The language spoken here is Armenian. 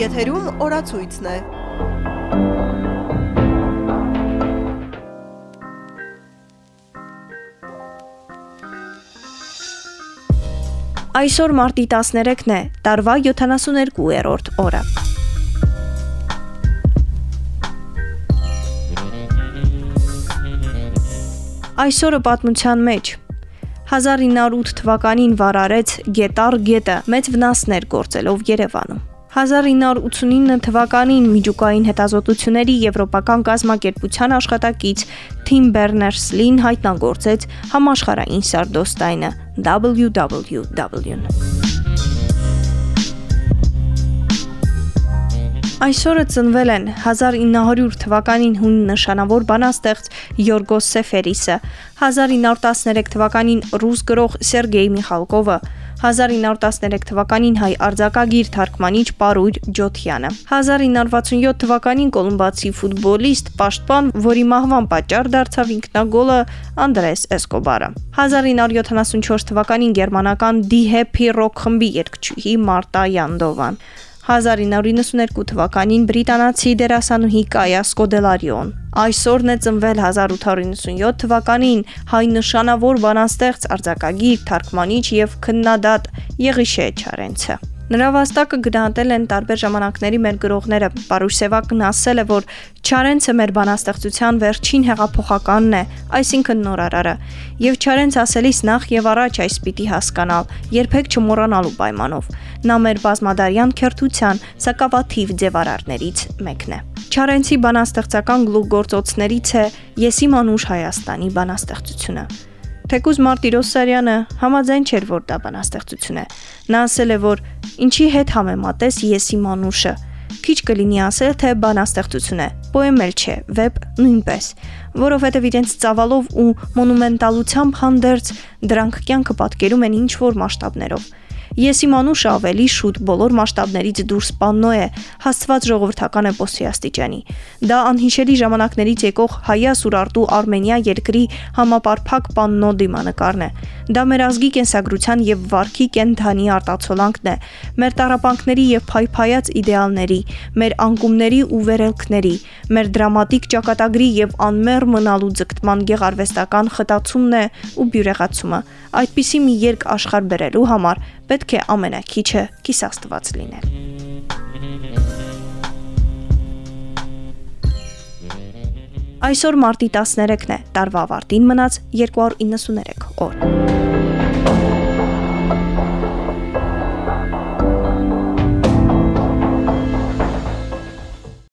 Եթերում օրացույցն է։ Այսօր մարտի 13-ն է, տարվա 72-րդ օրը։ Այսօրը պատմության մեջ. 1908 թվականին վարարեց Գետար գետը մեծ վնասներ գործելով Երևանում։ 1989 թվականին միջուկային հետազոտությունների եվրոպական կազմակերպության աշխատակից Թիմ Բերներս-Լին հայտնագործեց համաշխարհային սարդոստայնը WWW-ն։ Այսօրը ծնվել են 1900 թվականին հուն նշանավոր բանաստեղծ Յորգոս Սեֆերիսը, 1913 թվականին ռուս գրող Սերգեյ Միխալկովը, 1913 թվականին հայ արձակագիր թարգմանիչ Պարույր Ջոթյանը, 1967 թվականին կոլումբացի ֆուտբոլիստ, պաշտպան, որի մահվան պատճառ դարձավ ինքնագոլը Անդրես Էսկոբարը, 1974 թվականին գերմանական Die Happy Rock խմբի երգչուհի Մարտա Յանդովան, 1992 թվականին բրիտանացի դերասանուհի Կայա Սկոդելարիոն։ Այսօրն է ծնվել 1897 թվականին հայ նշանավոր բանաստեղծ, արձակագիր, թարգմանիչ եւ քննադատ Եղիշե Չարենցը։ Նրա վաստակը գնահատել են տարբեր ժամանակների մեր գրողները։ Պարուշ Սևակն ասել է, որ Չարենցը մեր բանաստեղծության վերջին հեղափոխականն է, այսինքն նորարարը։ Եվ Չարենց ասելիս նախ եւ առաջ այս պիտի հասկանալ, երբեք չմոռանալու պայմանով։ Նա մեր բազմադարյան քերթության սակավաթիվ ձևարարներից մեկն է։ Չարենցի բանաստեղծական գլուխգործոցներից է Եսի մանուշ Հայաստանի բանաստեղծությունը։ Թեկուզ Մարտիրոս Սարյանը համաձայն չէր, որ դա բանաստեղծություն է։ Նա ասել է, որ ինչի հետ համեմատես Եսի մանուշը։ Քիչ կլինի ասել, թե բանաստեղծություն է, պոեմ էլ չէ, վեպ նույնպես, որովհետև իրենց ծավալով ու մոնումենտալությամբ հանդերձ դրանք կյանքը պատկերում են ինչ որ մասշտաբներով։ Եսի մանուշը ավելի շուտ բոլոր մասշտաբներից դուրս պաննո է, հաստված ժողովրդական էպոսի աստիճանի։ Դա անհիշելի ժամանակներից եկող հայաս ուրարտու Արմենիա երկրի համապարփակ պաննո դիմանկարն է։ Դա մեր ազգի կենսագրության եւ վարքի կենթանի արտացոլանքն է, մեր տարապանքների եւ փայփայած իդեալների, մեր անկումների ու վերելքների, մեր դրամատիկ ճակատագրի եւ անմեռ մնալու ձգտման գեղարվեստական խտացումն է ու բյուրեղացումը։ Այդպիսի մի երկ աշխարհ բերելու համար պետք է ամենակիչը կիսաստված լինել։ Այսօր մարտի 13-ն է, տարվա ավարտին մնաց 293 օր։